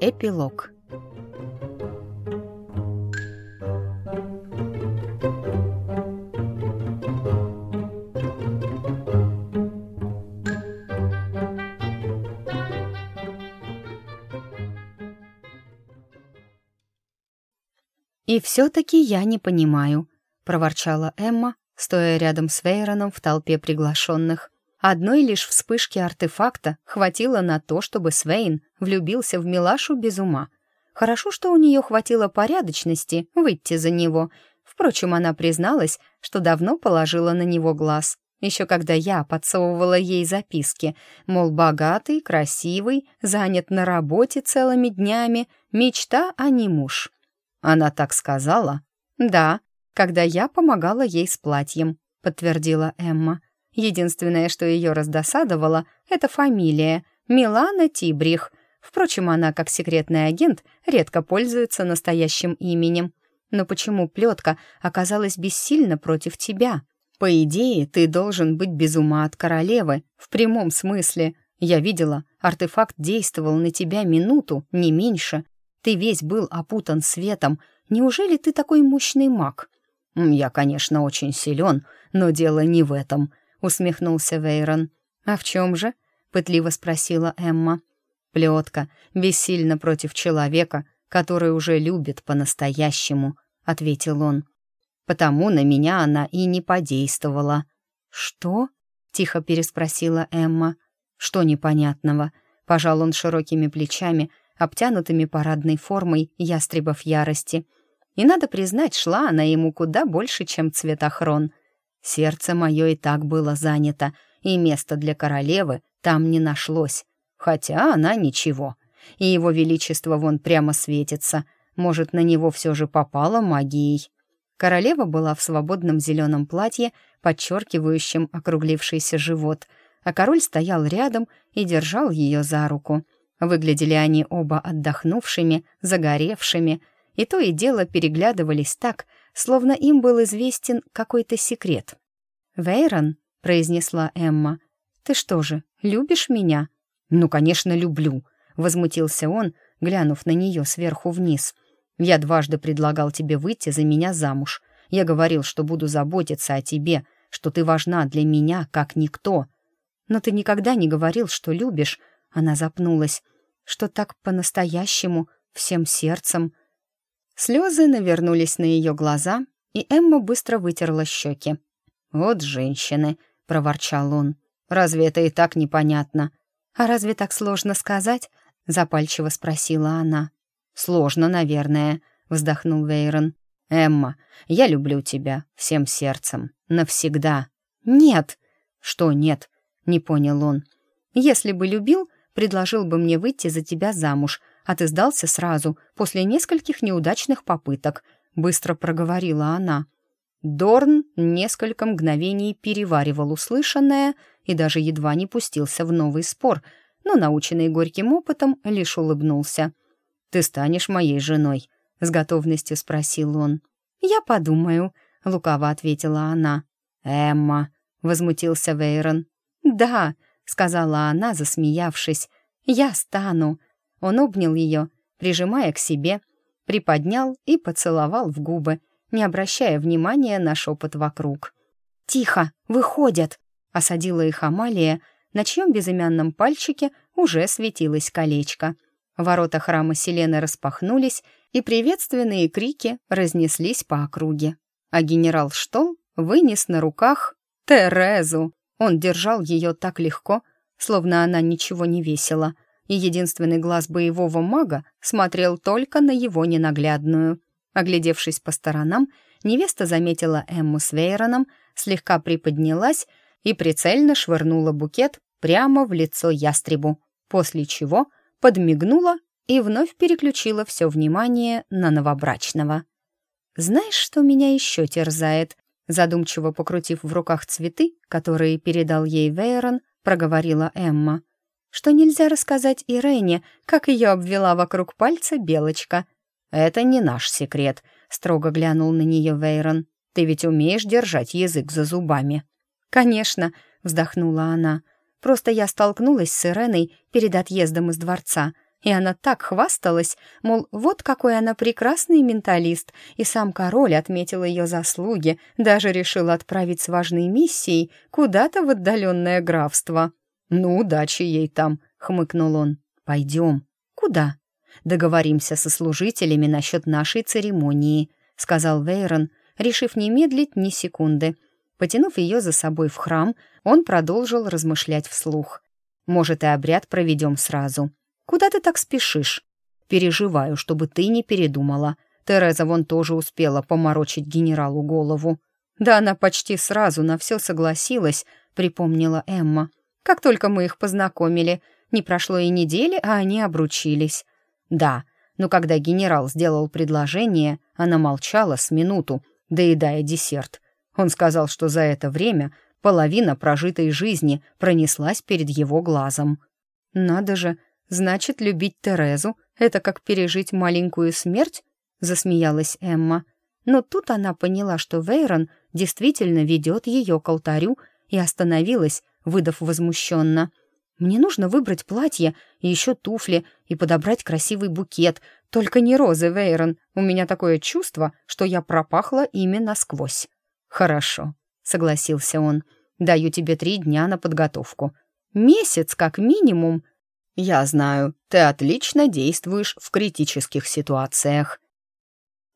Эпилог «И все-таки я не понимаю», — проворчала Эмма, стоя рядом с Вейроном в толпе приглашенных. Одной лишь вспышки артефакта хватило на то, чтобы Свейн влюбился в Милашу без ума. Хорошо, что у нее хватило порядочности выйти за него. Впрочем, она призналась, что давно положила на него глаз. Еще когда я подсовывала ей записки, мол, богатый, красивый, занят на работе целыми днями, мечта, а не муж. Она так сказала? Да, когда я помогала ей с платьем, подтвердила Эмма. Единственное, что ее раздосадовало, это фамилия Милана Тибрих. Впрочем, она, как секретный агент, редко пользуется настоящим именем. Но почему плетка оказалась бессильна против тебя? По идее, ты должен быть без ума от королевы, в прямом смысле. Я видела, артефакт действовал на тебя минуту, не меньше, ты весь был опутан светом. Неужели ты такой мощный маг?» «Я, конечно, очень силен, но дело не в этом», — усмехнулся Вейрон. «А в чем же?» — пытливо спросила Эмма. «Плетка бессильно против человека, который уже любит по-настоящему», — ответил он. «Потому на меня она и не подействовала». «Что?» — тихо переспросила Эмма. «Что непонятного?» — пожал он широкими плечами, — обтянутыми парадной формой ястребов ярости. И, надо признать, шла она ему куда больше, чем цветохрон. Сердце мое и так было занято, и места для королевы там не нашлось. Хотя она ничего. И его величество вон прямо светится. Может, на него все же попала магией. Королева была в свободном зеленом платье, подчеркивающем округлившийся живот, а король стоял рядом и держал ее за руку — Выглядели они оба отдохнувшими, загоревшими, и то и дело переглядывались так, словно им был известен какой-то секрет. «Вейрон», — произнесла Эмма, — «ты что же, любишь меня?» «Ну, конечно, люблю», — возмутился он, глянув на нее сверху вниз. «Я дважды предлагал тебе выйти за меня замуж. Я говорил, что буду заботиться о тебе, что ты важна для меня, как никто. Но ты никогда не говорил, что любишь, она запнулась. Что так по-настоящему, всем сердцем. Слезы навернулись на ее глаза, и Эмма быстро вытерла щеки. «Вот женщины», — проворчал он. «Разве это и так непонятно?» «А разве так сложно сказать?» — запальчиво спросила она. «Сложно, наверное», — вздохнул Вейрон. «Эмма, я люблю тебя всем сердцем, навсегда». «Нет». «Что нет?» — не понял он. «Если бы любил, предложил бы мне выйти за тебя замуж, а ты сдался сразу, после нескольких неудачных попыток», — быстро проговорила она. Дорн несколько мгновений переваривал услышанное и даже едва не пустился в новый спор, но, наученный горьким опытом, лишь улыбнулся. «Ты станешь моей женой?» — с готовностью спросил он. «Я подумаю», — лукаво ответила она. «Эмма», — возмутился Вейрон. «Да», сказала она, засмеявшись. «Я стану». Он обнял ее, прижимая к себе, приподнял и поцеловал в губы, не обращая внимания на шепот вокруг. «Тихо, выходят!» — осадила их Амалия, на чьем безымянном пальчике уже светилось колечко. Ворота храма Селены распахнулись, и приветственные крики разнеслись по округе. А генерал Штол вынес на руках Терезу. Он держал ее так легко, словно она ничего не весила, и единственный глаз боевого мага смотрел только на его ненаглядную. Оглядевшись по сторонам, невеста заметила Эмму с Вейроном, слегка приподнялась и прицельно швырнула букет прямо в лицо ястребу, после чего подмигнула и вновь переключила все внимание на новобрачного. «Знаешь, что меня еще терзает?» Задумчиво покрутив в руках цветы, которые передал ей Вейрон, проговорила Эмма. «Что нельзя рассказать Ирене, как ее обвела вокруг пальца белочка?» «Это не наш секрет», — строго глянул на нее Вейрон. «Ты ведь умеешь держать язык за зубами?» «Конечно», — вздохнула она. Просто я столкнулась с Иреной перед отъездом из дворца, и она так хвасталась, мол, вот какой она прекрасный менталист, и сам король отметил ее заслуги, даже решил отправить с важной миссией куда-то в отдаленное графство. «Ну, удачи ей там», — хмыкнул он. «Пойдем». «Куда?» «Договоримся со служителями насчет нашей церемонии», — сказал Вейрон, решив не медлить ни секунды. Потянув ее за собой в храм, он продолжил размышлять вслух. «Может, и обряд проведем сразу. Куда ты так спешишь?» «Переживаю, чтобы ты не передумала. Тереза вон тоже успела поморочить генералу голову». «Да она почти сразу на все согласилась», — припомнила Эмма. «Как только мы их познакомили. Не прошло и недели, а они обручились». «Да, но когда генерал сделал предложение, она молчала с минуту, доедая десерт. Он сказал, что за это время половина прожитой жизни пронеслась перед его глазом. «Надо же, значит, любить Терезу — это как пережить маленькую смерть?» — засмеялась Эмма. Но тут она поняла, что Вейрон действительно ведет ее к алтарю и остановилась, выдав возмущенно. «Мне нужно выбрать платье и еще туфли и подобрать красивый букет, только не розы, Вейрон. У меня такое чувство, что я пропахла ими насквозь». «Хорошо», — согласился он. «Даю тебе три дня на подготовку. Месяц, как минимум». «Я знаю, ты отлично действуешь в критических ситуациях».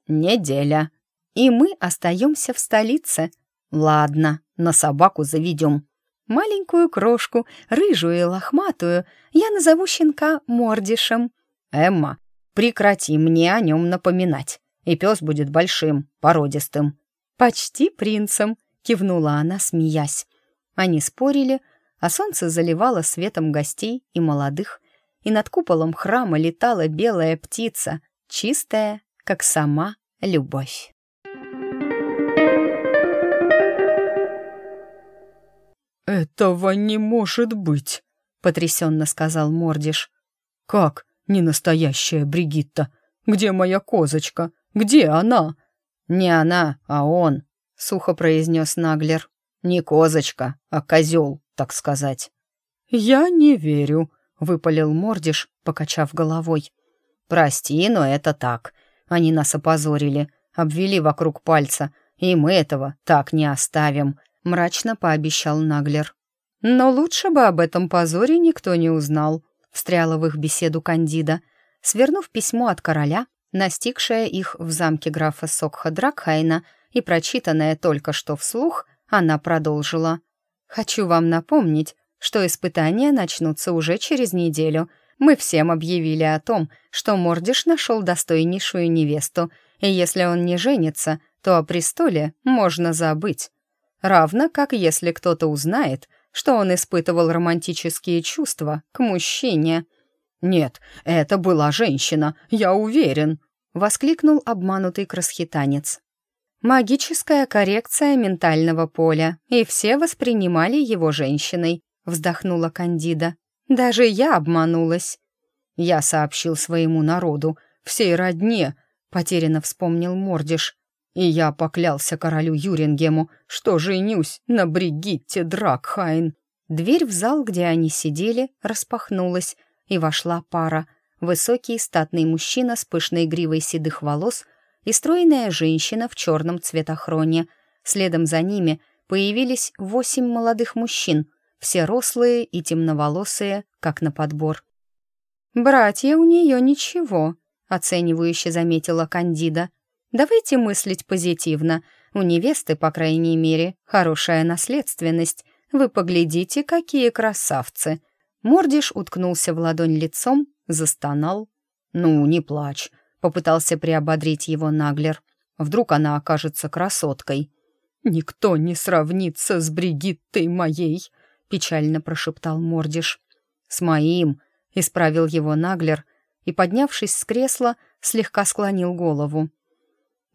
«Неделя. И мы остаемся в столице. Ладно, на собаку заведем. Маленькую крошку, рыжую и лохматую, я назову щенка Мордишем. Эмма, прекрати мне о нем напоминать, и пес будет большим, породистым. «Почти принцем», — кивнула она, смеясь. Они спорили, а солнце заливало светом гостей и молодых, и над куполом храма летала белая птица, чистая, как сама любовь. «Этого не может быть», — потрясенно сказал Мордиш. «Как не настоящая Бригитта? Где моя козочка? Где она?» «Не она, а он», — сухо произнес Наглер. «Не козочка, а козел, так сказать». «Я не верю», — выпалил Мордиш, покачав головой. «Прости, но это так. Они нас опозорили, обвели вокруг пальца, и мы этого так не оставим», — мрачно пообещал Наглер. «Но лучше бы об этом позоре никто не узнал», — встряла в их беседу Кандида. Свернув письмо от короля, настигшая их в замке графа Сокха Дракхайна и прочитанная только что вслух, она продолжила. «Хочу вам напомнить, что испытания начнутся уже через неделю. Мы всем объявили о том, что Мордиш нашел достойнейшую невесту, и если он не женится, то о престоле можно забыть. Равно как если кто-то узнает, что он испытывал романтические чувства к мужчине». «Нет, это была женщина, я уверен», — воскликнул обманутый красхитанец. «Магическая коррекция ментального поля, и все воспринимали его женщиной», — вздохнула Кандида. «Даже я обманулась». «Я сообщил своему народу, всей родне», — потерянно вспомнил Мордиш. «И я поклялся королю Юрингему, что женюсь на Бригитте Дракхайн». Дверь в зал, где они сидели, распахнулась, и вошла пара. Высокий статный мужчина с пышной гривой седых волос и стройная женщина в черном цветохроне. Следом за ними появились восемь молодых мужчин, все рослые и темноволосые, как на подбор. «Братья у нее ничего», — оценивающе заметила Кандида. «Давайте мыслить позитивно. У невесты, по крайней мере, хорошая наследственность. Вы поглядите, какие красавцы!» Мордиш уткнулся в ладонь лицом, застонал. «Ну, не плачь», — попытался приободрить его Наглер. «Вдруг она окажется красоткой». «Никто не сравнится с Бригиттой моей», — печально прошептал Мордиш. «С моим», — исправил его Наглер и, поднявшись с кресла, слегка склонил голову.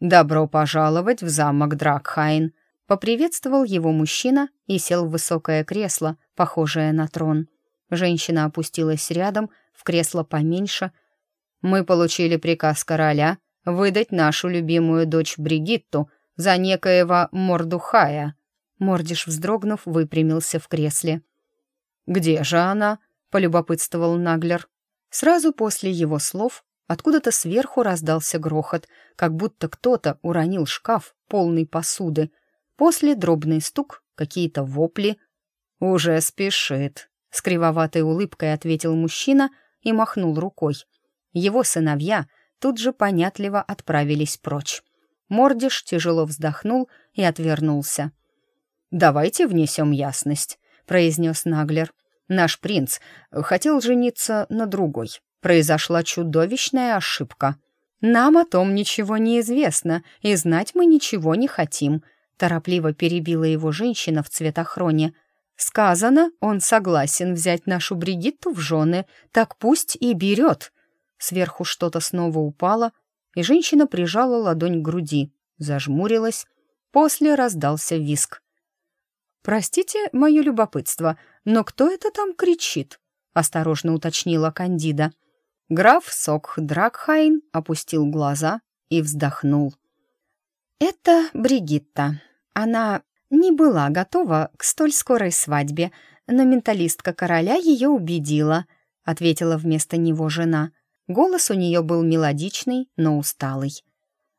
«Добро пожаловать в замок Дракхайн», — поприветствовал его мужчина и сел в высокое кресло, похожее на трон. Женщина опустилась рядом, в кресло поменьше. «Мы получили приказ короля выдать нашу любимую дочь Бригитту за некоего Мордухая». Мордиш, вздрогнув, выпрямился в кресле. где же она?» — полюбопытствовал Наглер. Сразу после его слов откуда-то сверху раздался грохот, как будто кто-то уронил шкаф, полный посуды. После дробный стук, какие-то вопли. «Уже спешит», — с кривоватой улыбкой ответил мужчина и махнул рукой. Его сыновья тут же понятливо отправились прочь. Мордиш тяжело вздохнул и отвернулся. «Давайте внесем ясность», — произнес Наглер. «Наш принц хотел жениться на другой. Произошла чудовищная ошибка. Нам о том ничего не известно, и знать мы ничего не хотим», — торопливо перебила его женщина в цветохроне. «Сказано, он согласен взять нашу Бригитту в жены, так пусть и берет». Сверху что-то снова упало, и женщина прижала ладонь к груди, зажмурилась. После раздался виск. «Простите мое любопытство, но кто это там кричит?» — осторожно уточнила Кандида. Граф Сокх Дракхайн опустил глаза и вздохнул. «Это Бригитта. Она не была готова к столь скорой свадьбе, но менталистка короля ее убедила», — ответила вместо него жена. Голос у нее был мелодичный, но усталый.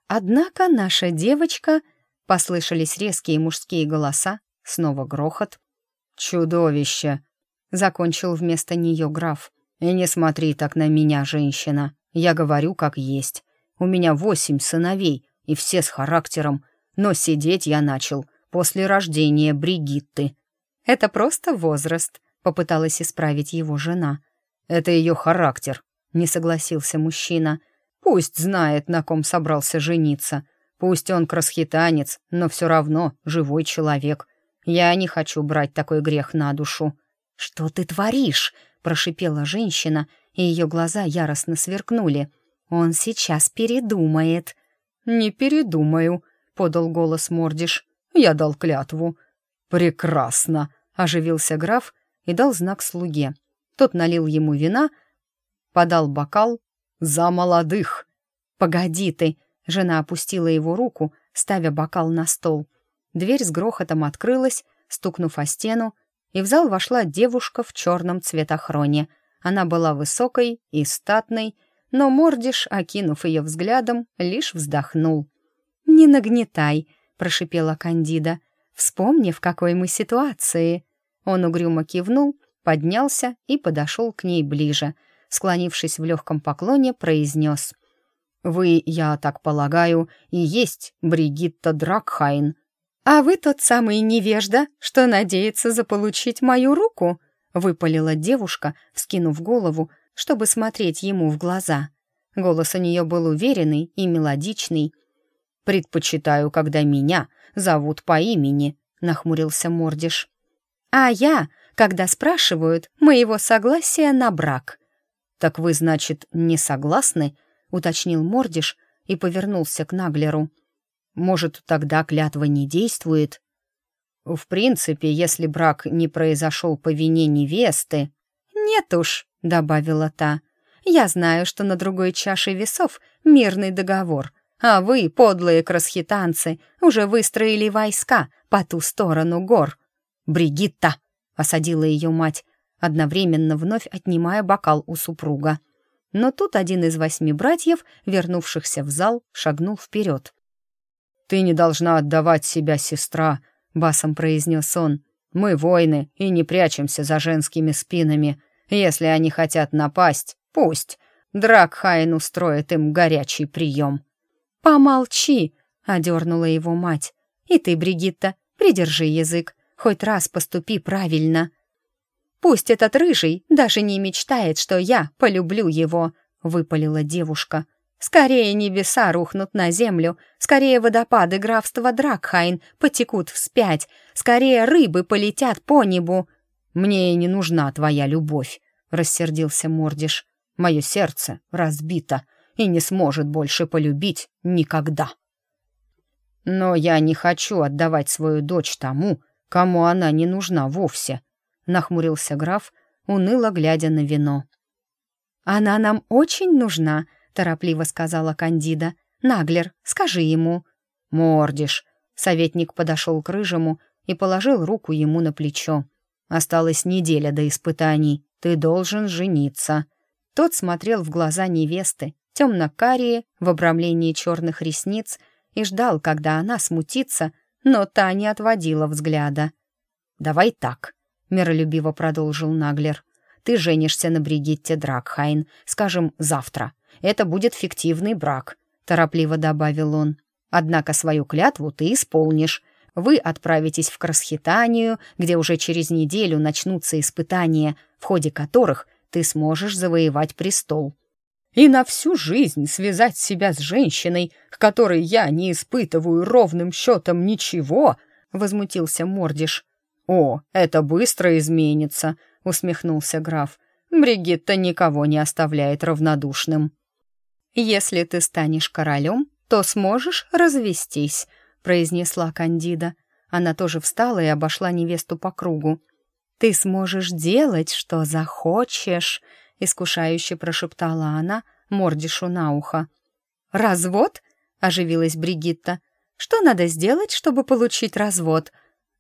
Однако наша девочка... Послышались резкие мужские голоса, снова грохот. «Чудовище!» — закончил вместо нее граф. «И не смотри так на меня, женщина. Я говорю, как есть. У меня восемь сыновей, и все с характером. Но сидеть я начал после рождения Бригитты». «Это просто возраст», — попыталась исправить его жена. «Это ее характер», — не согласился мужчина. «Пусть знает, на ком собрался жениться. Пусть он красхитанец, но все равно живой человек. Я не хочу брать такой грех на душу». «Что ты творишь?» — прошипела женщина, и ее глаза яростно сверкнули. «Он сейчас передумает». «Не передумаю», — подал голос Мордиш. «Я дал клятву». «Прекрасно», — оживился граф и дал знак слуге. Тот налил ему вина, подал бокал за молодых. «Погоди ты!» — жена опустила его руку, ставя бокал на стол. Дверь с грохотом открылась, стукнув о стену, и в зал вошла девушка в черном цветохроне. Она была высокой и статной, но Мордиш, окинув ее взглядом, лишь вздохнул. «Не нагнетай», — прошипела Кандида. «Вспомни, в какой мы ситуации». Он угрюмо кивнул, поднялся и подошел к ней ближе — склонившись в легком поклоне, произнес. «Вы, я так полагаю, и есть Бригитта Дракхайн». «А вы тот самый невежда, что надеется заполучить мою руку?» — выпалила девушка, вскинув голову, чтобы смотреть ему в глаза. Голос у нее был уверенный и мелодичный. «Предпочитаю, когда меня зовут по имени», — нахмурился Мордиш. «А я, когда спрашивают моего согласия на брак», «Так вы, значит, не согласны?» — уточнил Мордиш и повернулся к Наглеру. «Может, тогда клятва не действует?» «В принципе, если брак не произошел по вине невесты...» «Нет уж», — добавила та. «Я знаю, что на другой чаше весов мирный договор, а вы, подлые красхитанцы, уже выстроили войска по ту сторону гор». «Бригитта!» — осадила ее мать одновременно вновь отнимая бокал у супруга. Но тут один из восьми братьев, вернувшихся в зал, шагнул вперед. «Ты не должна отдавать себя, сестра», — басом произнес он. «Мы воины и не прячемся за женскими спинами. Если они хотят напасть, пусть. Дракхайн устроит им горячий прием». «Помолчи», — одернула его мать. «И ты, Бригитта, придержи язык. Хоть раз поступи правильно». «Пусть этот рыжий даже не мечтает, что я полюблю его», — выпалила девушка. «Скорее небеса рухнут на землю, скорее водопады графства Дракхайн потекут вспять, скорее рыбы полетят по небу». «Мне и не нужна твоя любовь», — рассердился Мордиш. «Мое сердце разбито и не сможет больше полюбить никогда». «Но я не хочу отдавать свою дочь тому, кому она не нужна вовсе», нахмурился граф, уныло глядя на вино. «Она нам очень нужна», — торопливо сказала Кандида. «Наглер, скажи ему». «Мордиш», — советник подошел к рыжему и положил руку ему на плечо. Осталась неделя до испытаний. Ты должен жениться». Тот смотрел в глаза невесты, темно-карие, в обрамлении черных ресниц, и ждал, когда она смутится, но та не отводила взгляда. «Давай так», — миролюбиво продолжил Наглер. «Ты женишься на Бригитте Дракхайн, скажем, завтра. Это будет фиктивный брак», — торопливо добавил он. «Однако свою клятву ты исполнишь. Вы отправитесь в Красхитанию, где уже через неделю начнутся испытания, в ходе которых ты сможешь завоевать престол. И на всю жизнь связать себя с женщиной, к которой я не испытываю ровным счетом ничего, возмутился Мордиш. О, это быстро изменится, усмехнулся граф. Бригитта никого не оставляет равнодушным. Если ты станешь королем, то сможешь развестись, произнесла Кандида. Она тоже встала и обошла невесту по кругу. «Ты сможешь делать, что захочешь», — искушающе прошептала она Мордишу на ухо. «Развод?» — оживилась Бригитта. «Что надо сделать, чтобы получить развод?»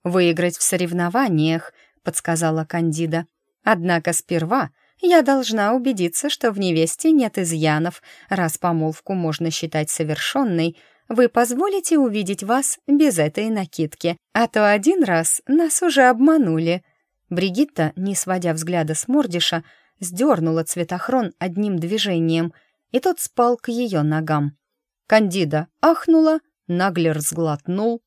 «Выиграть в соревнованиях», — подсказала Кандида. «Однако сперва я должна убедиться, что в невесте нет изъянов, раз помолвку можно считать совершенной, вы позволите увидеть вас без этой накидки, а то один раз нас уже обманули». Бригитта, не сводя взгляда с Мордиша, сдернула цветохрон одним движением, и тот спал к ее ногам. Кандида ахнула, Наглер сглотнул.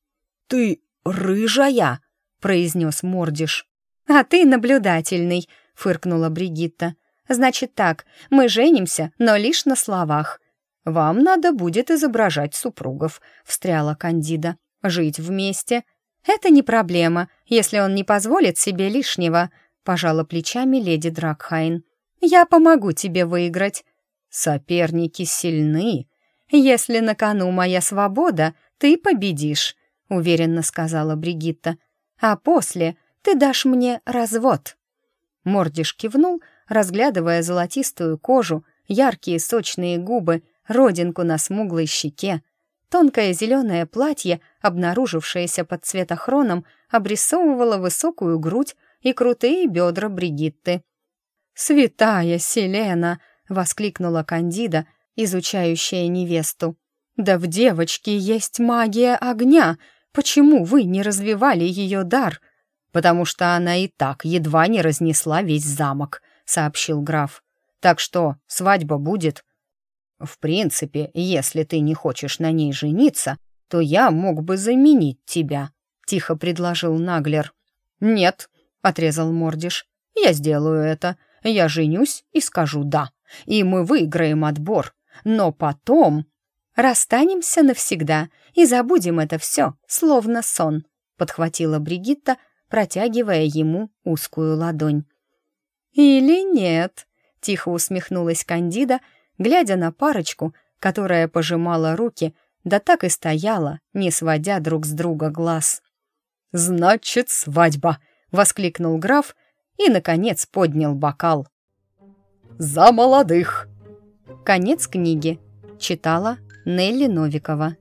«Ты рыжая!» — произнес Мордиш. «А ты наблюдательный», — фыркнула Бригитта. «Значит так, мы женимся, но лишь на словах. «Вам надо будет изображать супругов», — встряла Кандида. «Жить вместе». «Это не проблема, если он не позволит себе лишнего», — пожала плечами леди Дракхайн. «Я помогу тебе выиграть». «Соперники сильны». «Если на кону моя свобода, ты победишь», — уверенно сказала Бригитта. «А после ты дашь мне развод». Мордиш кивнул, разглядывая золотистую кожу, яркие сочные губы родинку на смуглой щеке. Тонкое зеленое платье, обнаружившееся под цветохроном, обрисовывало высокую грудь и крутые бедра Бригитты. «Святая Селена!» — воскликнула Кандида, изучающая невесту. «Да в девочке есть магия огня! Почему вы не развивали ее дар?» «Потому что она и так едва не разнесла весь замок», — сообщил граф. «Так что, свадьба будет?» В принципе, если ты не хочешь на ней жениться, то я мог бы заменить тебя», — тихо предложил Наглер. «Нет», — отрезал Мордиш, — «я сделаю это. Я женюсь и скажу «да». И мы выиграем отбор. Но потом...» «Расстанемся навсегда и забудем это все, словно сон», — подхватила Бригитта, протягивая ему узкую ладонь. «Или нет?» — тихо усмехнулась Кандида, — глядя на парочку, которая пожимала руки, да так и стояла, не сводя друг с друга глаз. «Значит, свадьба!» — воскликнул граф и, наконец, поднял бокал. «За молодых!» Конец книги. Читала Нелли Новикова.